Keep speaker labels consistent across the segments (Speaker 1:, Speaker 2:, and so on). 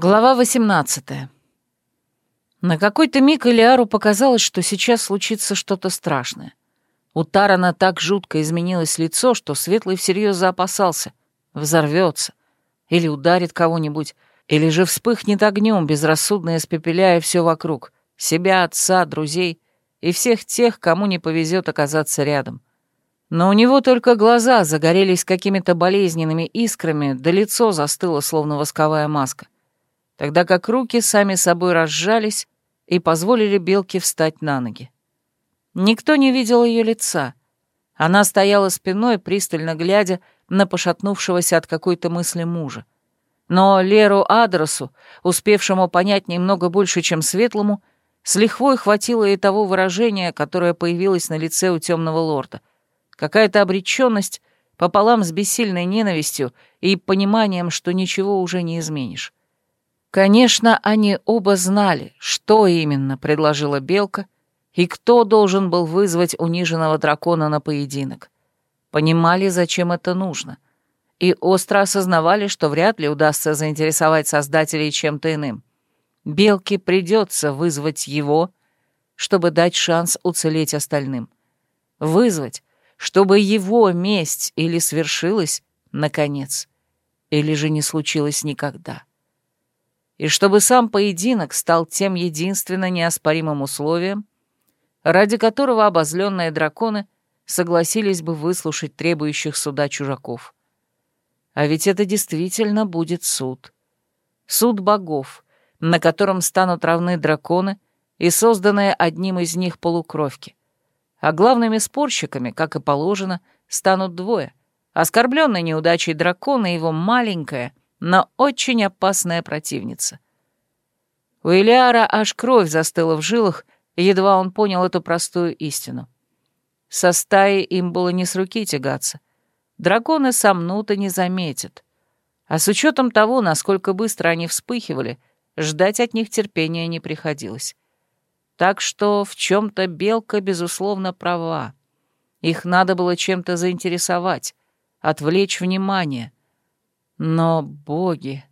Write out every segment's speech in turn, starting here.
Speaker 1: Глава 18. На какой-то миг Элиару показалось, что сейчас случится что-то страшное. У Тарана так жутко изменилось лицо, что Светлый всерьез заопасался. Взорвется. Или ударит кого-нибудь. Или же вспыхнет огнем, безрассудно испепеляя все вокруг. Себя, отца, друзей и всех тех, кому не повезет оказаться рядом. Но у него только глаза загорелись какими-то болезненными искрами, да лицо застыло, словно восковая маска тогда как руки сами собой разжались и позволили Белке встать на ноги. Никто не видел ее лица. Она стояла спиной, пристально глядя на пошатнувшегося от какой-то мысли мужа. Но Леру Адресу, успевшему понять немного больше, чем Светлому, с лихвой хватило и того выражения, которое появилось на лице у темного лорда. Какая-то обреченность пополам с бессильной ненавистью и пониманием, что ничего уже не изменишь. Конечно, они оба знали, что именно предложила Белка и кто должен был вызвать униженного дракона на поединок. Понимали, зачем это нужно, и остро осознавали, что вряд ли удастся заинтересовать создателей чем-то иным. Белке придется вызвать его, чтобы дать шанс уцелеть остальным. Вызвать, чтобы его месть или свершилась, наконец, или же не случилось никогда и чтобы сам поединок стал тем единственно неоспоримым условием, ради которого обозленные драконы согласились бы выслушать требующих суда чужаков. А ведь это действительно будет суд. Суд богов, на котором станут равны драконы и созданные одним из них полукровки. А главными спорщиками, как и положено, станут двое — оскорбленный неудачей дракона и его маленькая, но очень опасная противница. У Илиара аж кровь застыла в жилах, едва он понял эту простую истину. Со стаей им было не с руки тягаться. Драконы сомнут и не заметят. А с учетом того, насколько быстро они вспыхивали, ждать от них терпения не приходилось. Так что в чем-то Белка, безусловно, права. Их надо было чем-то заинтересовать, отвлечь внимание — но, боги,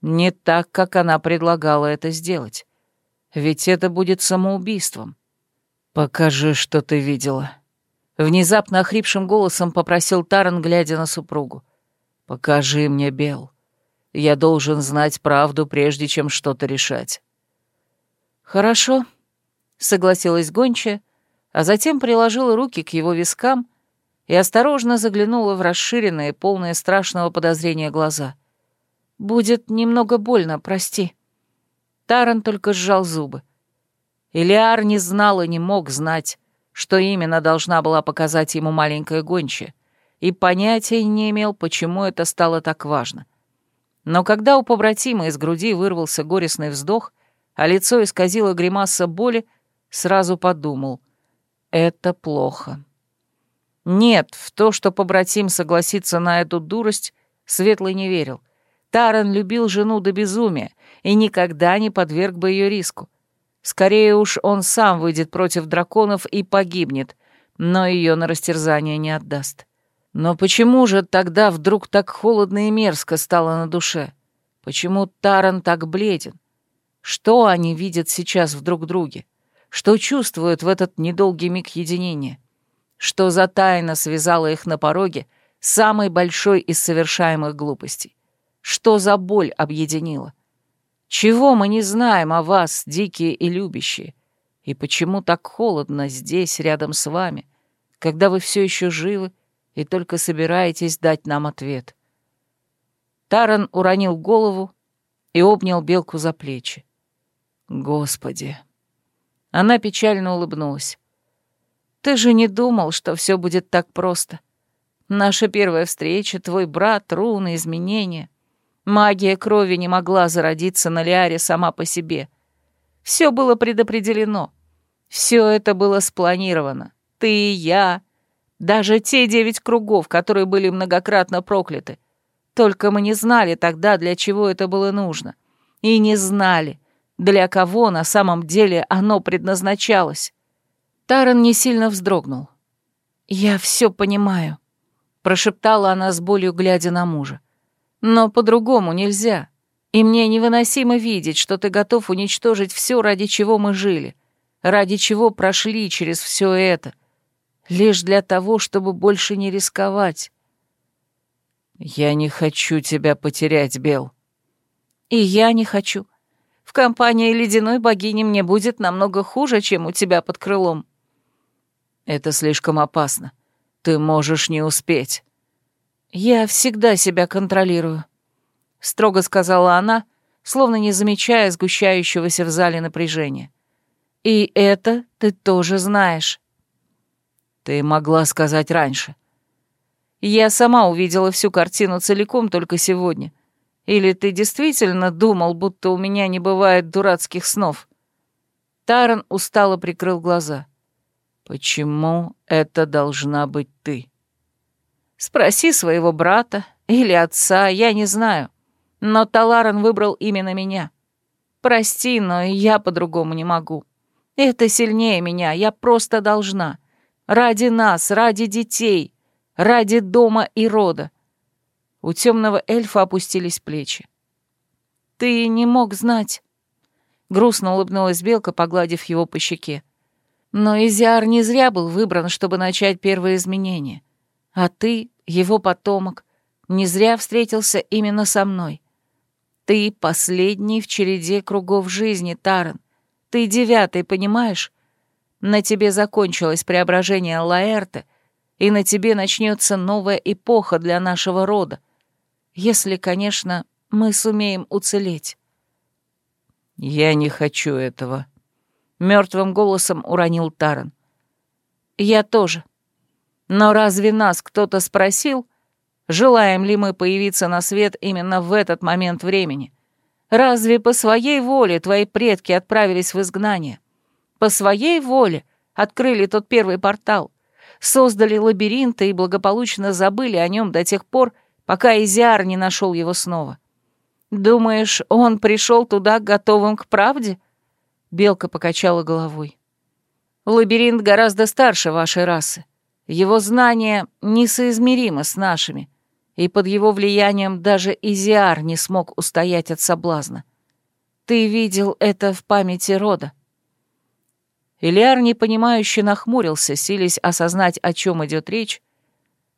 Speaker 1: не так, как она предлагала это сделать. Ведь это будет самоубийством. «Покажи, что ты видела». Внезапно охрипшим голосом попросил Таран, глядя на супругу. «Покажи мне, Бел. Я должен знать правду, прежде чем что-то решать». «Хорошо», — согласилась гончая, а затем приложила руки к его вискам и осторожно заглянула в расширенные, полные страшного подозрения глаза. «Будет немного больно, прости». Таран только сжал зубы. Илиар не знал и не мог знать, что именно должна была показать ему маленькая гончая, и понятия не имел, почему это стало так важно. Но когда у побратима из груди вырвался горестный вздох, а лицо исказило гримаса боли, сразу подумал — это плохо. Нет, в то, что побратим согласится на эту дурость, Светлый не верил. Таран любил жену до безумия и никогда не подверг бы ее риску. Скорее уж он сам выйдет против драконов и погибнет, но ее на растерзание не отдаст. Но почему же тогда вдруг так холодно и мерзко стало на душе? Почему Таран так бледен? Что они видят сейчас в друг друге? Что чувствуют в этот недолгий миг единения? Что за тайна связала их на пороге самой большой из совершаемых глупостей? Что за боль объединила? Чего мы не знаем о вас, дикие и любящие? И почему так холодно здесь, рядом с вами, когда вы все еще живы и только собираетесь дать нам ответ? Таран уронил голову и обнял белку за плечи. Господи! Она печально улыбнулась. Ты же не думал, что все будет так просто. Наша первая встреча, твой брат, руны, изменения. Магия крови не могла зародиться на Лиаре сама по себе. Все было предопределено. Все это было спланировано. Ты и я. Даже те девять кругов, которые были многократно прокляты. Только мы не знали тогда, для чего это было нужно. И не знали, для кого на самом деле оно предназначалось. Таран не сильно вздрогнул. «Я все понимаю», — прошептала она с болью, глядя на мужа. «Но по-другому нельзя. И мне невыносимо видеть, что ты готов уничтожить все, ради чего мы жили, ради чего прошли через все это, лишь для того, чтобы больше не рисковать. Я не хочу тебя потерять, Бел. И я не хочу. В компании ледяной богини мне будет намного хуже, чем у тебя под крылом. Это слишком опасно. Ты можешь не успеть. Я всегда себя контролирую строго сказала она, словно не замечая сгущающегося в зале напряжения. «И это ты тоже знаешь». «Ты могла сказать раньше». «Я сама увидела всю картину целиком только сегодня. Или ты действительно думал, будто у меня не бывает дурацких снов?» Таран устало прикрыл глаза. «Почему это должна быть ты?» «Спроси своего брата или отца, я не знаю. Но Таларан выбрал именно меня. Прости, но я по-другому не могу. Это сильнее меня, я просто должна. Ради нас, ради детей, ради дома и рода. У темного эльфа опустились плечи. «Ты не мог знать», — грустно улыбнулась Белка, погладив его по щеке. «Но Изиар не зря был выбран, чтобы начать первые изменения. А ты, его потомок, не зря встретился именно со мной. Ты последний в череде кругов жизни, Таран. Ты девятый, понимаешь? На тебе закончилось преображение Лаэрта, и на тебе начнется новая эпоха для нашего рода. Если, конечно, мы сумеем уцелеть. Я не хочу этого. Мертвым голосом уронил Таран. Я тоже. Но разве нас кто-то спросил, Желаем ли мы появиться на свет именно в этот момент времени? Разве по своей воле твои предки отправились в изгнание? По своей воле открыли тот первый портал, создали лабиринты и благополучно забыли о нем до тех пор, пока Изиар не нашел его снова. Думаешь, он пришел туда готовым к правде? Белка покачала головой. Лабиринт гораздо старше вашей расы. Его знания несоизмеримы с нашими и под его влиянием даже Изиар не смог устоять от соблазна. Ты видел это в памяти рода. Илиар непонимающе нахмурился, силясь осознать, о чем идет речь,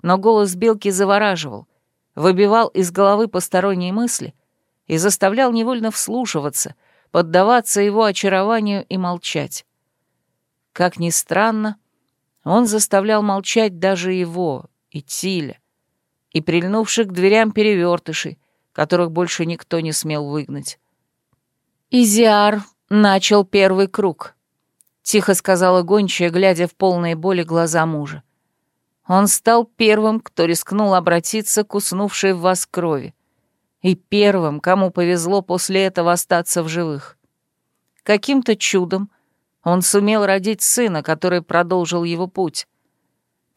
Speaker 1: но голос Белки завораживал, выбивал из головы посторонние мысли и заставлял невольно вслушиваться, поддаваться его очарованию и молчать. Как ни странно, он заставлял молчать даже его, и Тиля, и прильнувших к дверям перевертышей, которых больше никто не смел выгнать. «Изиар начал первый круг», — тихо сказала гончая, глядя в полные боли глаза мужа. «Он стал первым, кто рискнул обратиться к уснувшей в вас крови, и первым, кому повезло после этого остаться в живых. Каким-то чудом он сумел родить сына, который продолжил его путь,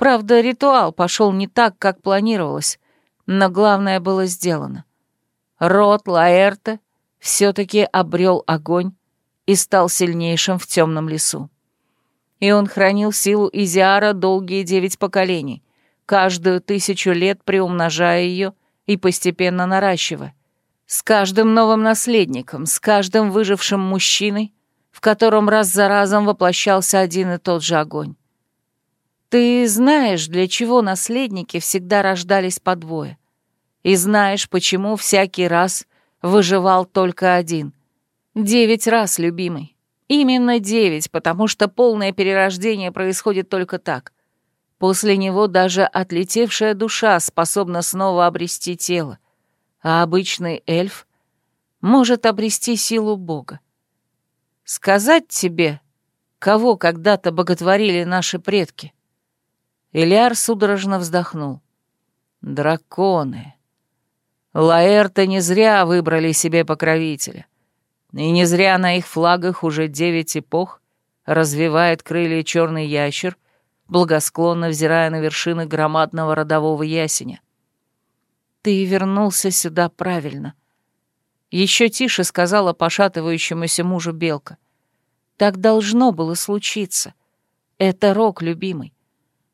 Speaker 1: Правда, ритуал пошел не так, как планировалось, но главное было сделано. Род Лаэрта все-таки обрел огонь и стал сильнейшим в темном лесу. И он хранил силу Изиара долгие девять поколений, каждую тысячу лет приумножая ее и постепенно наращивая. С каждым новым наследником, с каждым выжившим мужчиной, в котором раз за разом воплощался один и тот же огонь. Ты знаешь, для чего наследники всегда рождались по двое. И знаешь, почему всякий раз выживал только один. Девять раз, любимый. Именно девять, потому что полное перерождение происходит только так. После него даже отлетевшая душа способна снова обрести тело, а обычный эльф может обрести силу Бога. Сказать тебе, кого когда-то боготворили наши предки — Ильяр судорожно вздохнул. «Драконы! Лаэрты не зря выбрали себе покровителя. И не зря на их флагах уже девять эпох развивает крылья черный ящер, благосклонно взирая на вершины громадного родового ясеня. «Ты вернулся сюда правильно», — еще тише сказала пошатывающемуся мужу Белка. «Так должно было случиться. Это рок, любимый.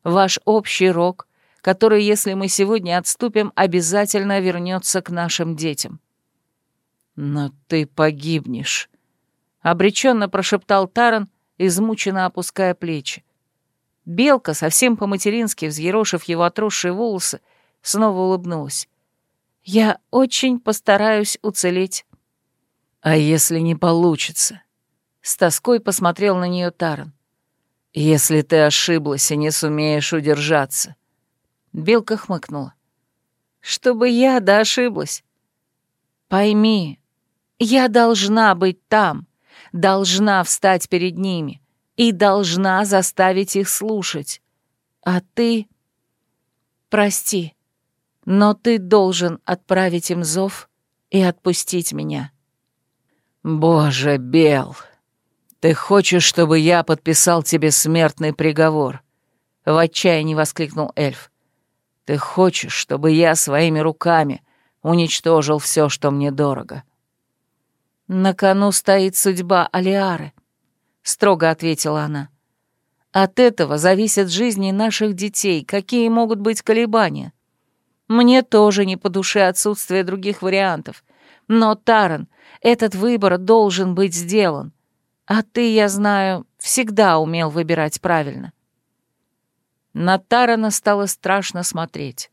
Speaker 1: Ваш общий рок, который, если мы сегодня отступим, обязательно вернется к нашим детям». «Но ты погибнешь», — обреченно прошептал Таран, измученно опуская плечи. Белка, совсем по-матерински взъерошив его отросшие волосы, снова улыбнулась. «Я очень постараюсь уцелеть». «А если не получится?» С тоской посмотрел на нее Таран. «Если ты ошиблась и не сумеешь удержаться». Белка хмыкнула. «Чтобы я да ошиблась. Пойми, я должна быть там, должна встать перед ними и должна заставить их слушать. А ты... Прости, но ты должен отправить им зов и отпустить меня». «Боже, Бел, ты хочешь, чтобы я подписал тебе смертный приговор?» В отчаянии воскликнул эльф. «Ты хочешь, чтобы я своими руками уничтожил все, что мне дорого?» «На кону стоит судьба Алиары», — строго ответила она. «От этого зависят жизни наших детей, какие могут быть колебания. Мне тоже не по душе отсутствие других вариантов. Но, Таран, этот выбор должен быть сделан. А ты, я знаю, всегда умел выбирать правильно». На Тарана стало страшно смотреть.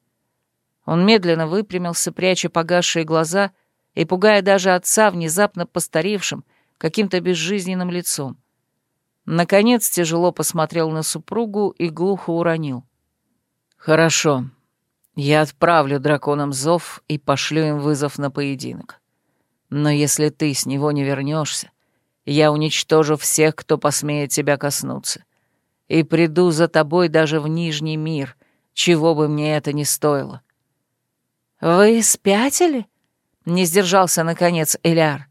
Speaker 1: Он медленно выпрямился, пряча погасшие глаза — и пугая даже отца внезапно постаревшим, каким-то безжизненным лицом. Наконец тяжело посмотрел на супругу и глухо уронил. «Хорошо. Я отправлю драконам зов и пошлю им вызов на поединок. Но если ты с него не вернешься, я уничтожу всех, кто посмеет тебя коснуться, и приду за тобой даже в Нижний мир, чего бы мне это ни стоило». «Вы спятили?» Не сдержался, наконец, Эляр.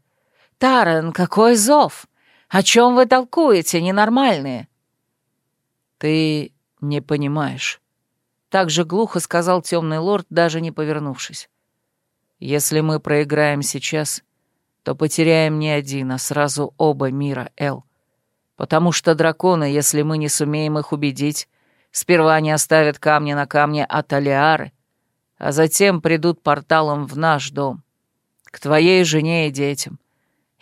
Speaker 1: «Тарен, какой зов! О чем вы толкуете, ненормальные?» «Ты не понимаешь», — так же глухо сказал темный лорд, даже не повернувшись. «Если мы проиграем сейчас, то потеряем не один, а сразу оба мира, Эл. Потому что драконы, если мы не сумеем их убедить, сперва не оставят камни на камне от Алиары, а затем придут порталом в наш дом к твоей жене и детям.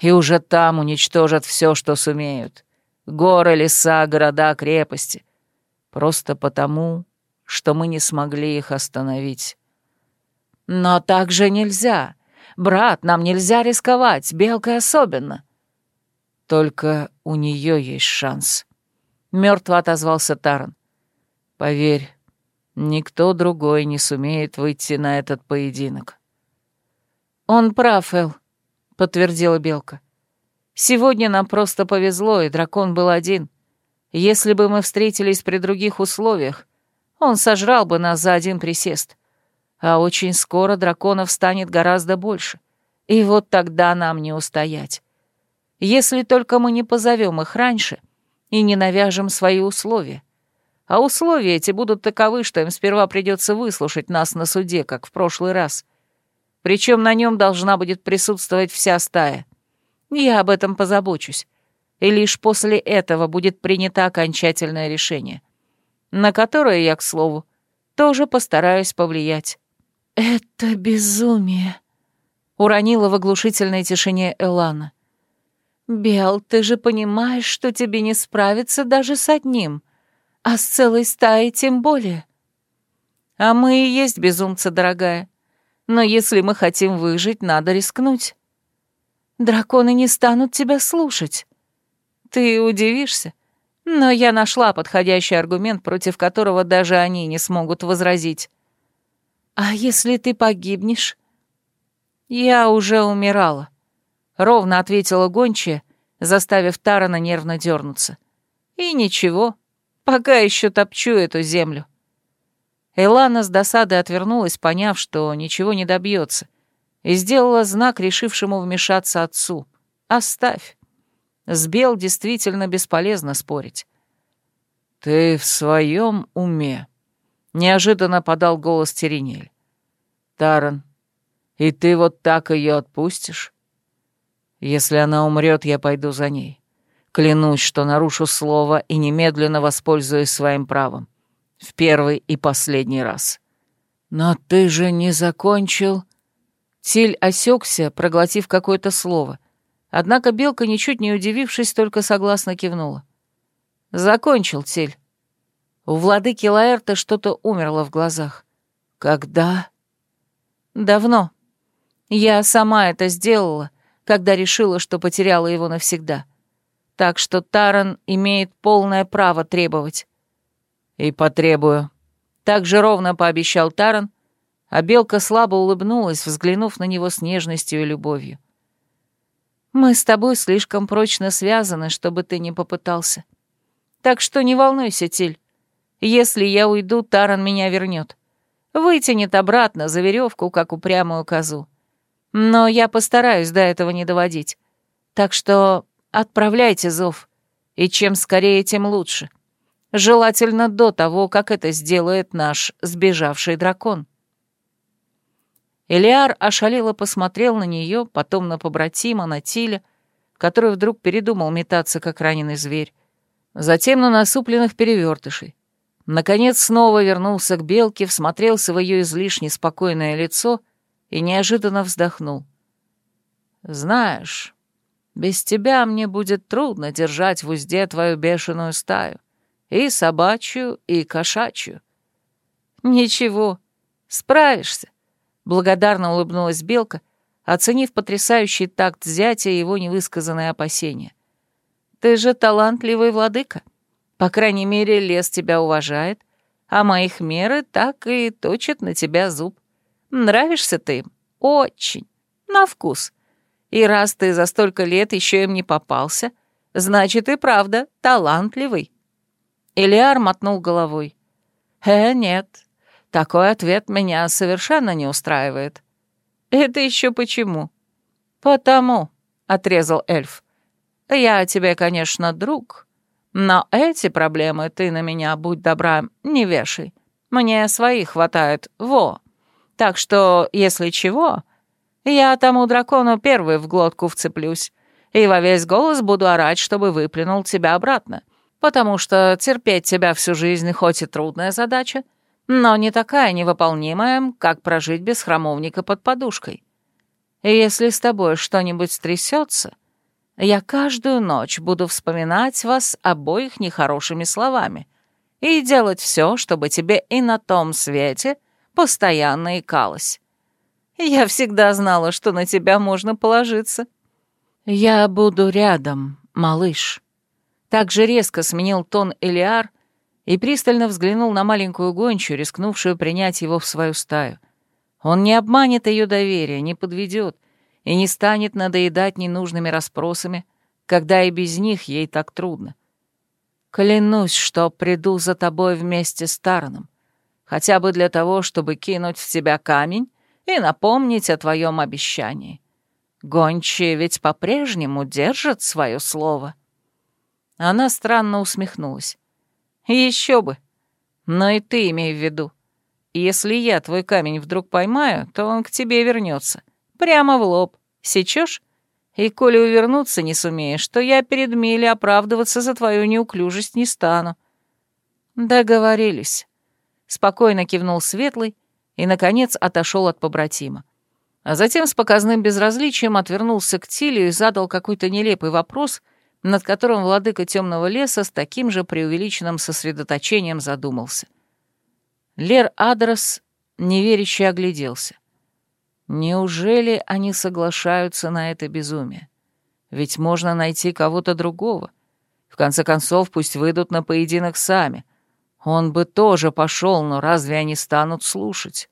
Speaker 1: И уже там уничтожат все, что сумеют. Горы, леса, города, крепости. Просто потому, что мы не смогли их остановить. Но так же нельзя. Брат, нам нельзя рисковать, белкой особенно. Только у нее есть шанс. Мертво отозвался Таран. Поверь, никто другой не сумеет выйти на этот поединок. «Он прав, Эл», — подтвердила Белка. «Сегодня нам просто повезло, и дракон был один. Если бы мы встретились при других условиях, он сожрал бы нас за один присест. А очень скоро драконов станет гораздо больше. И вот тогда нам не устоять. Если только мы не позовем их раньше и не навяжем свои условия. А условия эти будут таковы, что им сперва придется выслушать нас на суде, как в прошлый раз. Причем на нем должна будет присутствовать вся стая. Я об этом позабочусь. И лишь после этого будет принято окончательное решение, на которое я, к слову, тоже постараюсь повлиять. «Это безумие», — уронила в оглушительной тишине Элана. «Бел, ты же понимаешь, что тебе не справиться даже с одним, а с целой стаей тем более». «А мы и есть безумцы, дорогая. Но если мы хотим выжить, надо рискнуть. Драконы не станут тебя слушать. Ты удивишься, но я нашла подходящий аргумент, против которого даже они не смогут возразить. А если ты погибнешь? Я уже умирала. Ровно ответила гончая, заставив Тарана нервно дернуться. И ничего, пока еще топчу эту землю. Элана с досадой отвернулась, поняв, что ничего не добьется, и сделала знак решившему вмешаться отцу. «Оставь. С Бел действительно бесполезно спорить». «Ты в своем уме?» — неожиданно подал голос Теренель. «Таран, и ты вот так ее отпустишь? Если она умрет, я пойду за ней. Клянусь, что нарушу слово и немедленно воспользуюсь своим правом в первый и последний раз. Но ты же не закончил...» Тиль осекся, проглотив какое-то слово. Однако белка, ничуть не удивившись, только согласно кивнула. «Закончил, Тиль». У владыки Лаэрта что-то умерло в глазах. «Когда?» «Давно. Я сама это сделала, когда решила, что потеряла его навсегда. Так что Таран имеет полное право требовать». «И потребую», — так же ровно пообещал Таран, а белка слабо улыбнулась, взглянув на него с нежностью и любовью. «Мы с тобой слишком прочно связаны, чтобы ты не попытался. Так что не волнуйся, Тиль. Если я уйду, Таран меня вернет. Вытянет обратно за веревку, как упрямую козу. Но я постараюсь до этого не доводить. Так что отправляйте зов. И чем скорее, тем лучше. Желательно до того, как это сделает наш сбежавший дракон. Элиар ошалело посмотрел на нее, потом на побратима, на Тиля, который вдруг передумал метаться, как раненый зверь, затем на насупленных перевертышей. Наконец снова вернулся к белке, всмотрелся в ее излишне спокойное лицо и неожиданно вздохнул. «Знаешь, без тебя мне будет трудно держать в узде твою бешеную стаю, и собачью, и кошачью». «Ничего, справишься», — благодарно улыбнулась белка, оценив потрясающий такт зятя и его невысказанные опасения. «Ты же талантливый владыка». По крайней мере, лес тебя уважает, а моих меры так и точат на тебя зуб. Нравишься ты им? Очень. На вкус. И раз ты за столько лет еще им не попался, значит и правда талантливый». Элиар мотнул головой. «Э, нет, такой ответ меня совершенно не устраивает». «Это еще почему?» «Потому», — отрезал эльф. «Я тебе, конечно, друг, но эти проблемы ты на меня, будь добра, не вешай. Мне своих хватает, во. Так что, если чего, я тому дракону первый в глотку вцеплюсь и во весь голос буду орать, чтобы выплюнул тебя обратно, потому что терпеть тебя всю жизнь хоть и трудная задача, но не такая невыполнимая, как прожить без храмовника под подушкой. И если с тобой что-нибудь стрясется, я каждую ночь буду вспоминать вас обоих нехорошими словами и делать все, чтобы тебе и на том свете постоянно икалось. Я всегда знала, что на тебя можно положиться. Я буду рядом, малыш. Так же резко сменил тон Элиар и пристально взглянул на маленькую гончую, рискнувшую принять его в свою стаю. Он не обманет ее доверие, не подведет, и не станет надоедать ненужными расспросами, когда и без них ей так трудно. Клянусь, что приду за тобой вместе с Тараном, хотя бы для того, чтобы кинуть в тебя камень и напомнить о твоем обещании. Гончие ведь по-прежнему держат свое слово». Она странно усмехнулась. «Еще бы. Но и ты имей в виду. Если я твой камень вдруг поймаю, то он к тебе вернется. Прямо в лоб. Сечешь? И коли увернуться не сумеешь, то я перед Милей оправдываться за твою неуклюжесть не стану». «Договорились», — спокойно кивнул Светлый и, наконец, отошел от побратима. А затем с показным безразличием отвернулся к Тилю и задал какой-то нелепый вопрос, над которым владыка темного леса с таким же преувеличенным сосредоточением задумался. Лер Адрес неверяще огляделся. Неужели они соглашаются на это безумие? Ведь можно найти кого-то другого. В конце концов, пусть выйдут на поединок сами. Он бы тоже пошел, но разве они станут слушать?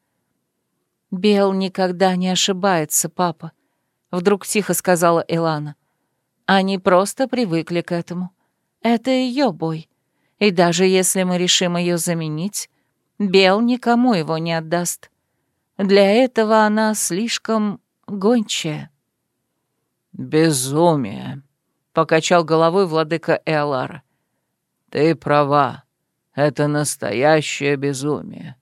Speaker 1: «Бел никогда не ошибается, папа», — вдруг тихо сказала Илана. «Они просто привыкли к этому. Это ее бой. И даже если мы решим ее заменить, Бел никому его не отдаст. Для этого она слишком гончая.
Speaker 2: «Безумие», — покачал головой владыка Эолара. «Ты права, это настоящее безумие.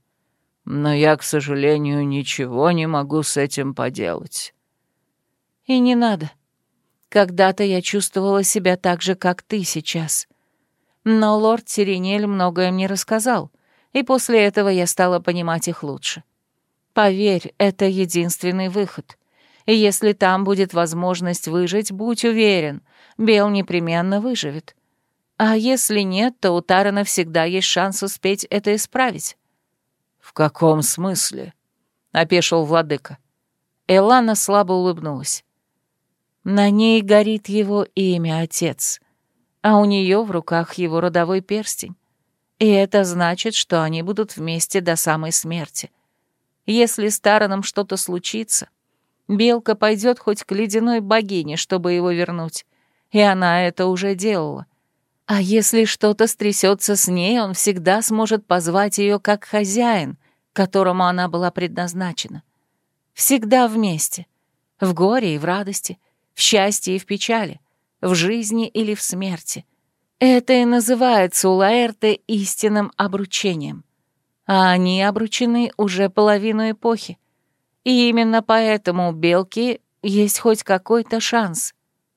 Speaker 2: Но я, к сожалению, ничего не могу с этим поделать».
Speaker 1: «И не надо. Когда-то я чувствовала себя так же, как ты сейчас. Но лорд Сиренель многое мне рассказал, и после этого я стала понимать их лучше. Поверь, это единственный выход. Если там будет возможность выжить, будь уверен, Бел непременно выживет. А если нет, то у Тарана всегда есть шанс успеть это исправить».
Speaker 2: «В каком смысле?» — опешил владыка.
Speaker 1: Элана слабо улыбнулась. На ней горит его имя, отец, а у нее в руках его родовой перстень. И это значит, что они будут вместе до самой смерти. Если с Тараном что-то случится, Белка пойдет хоть к ледяной богине, чтобы его вернуть, и она это уже делала. А если что-то стрясется с ней, он всегда сможет позвать ее как хозяин, которому она была предназначена. Всегда вместе, в горе и в радости, в счастье и в печали, в жизни или в смерти. Это и называется у Лаэрте истинным обручением. А они обручены уже половину эпохи. И именно поэтому у Белки есть хоть какой-то шанс.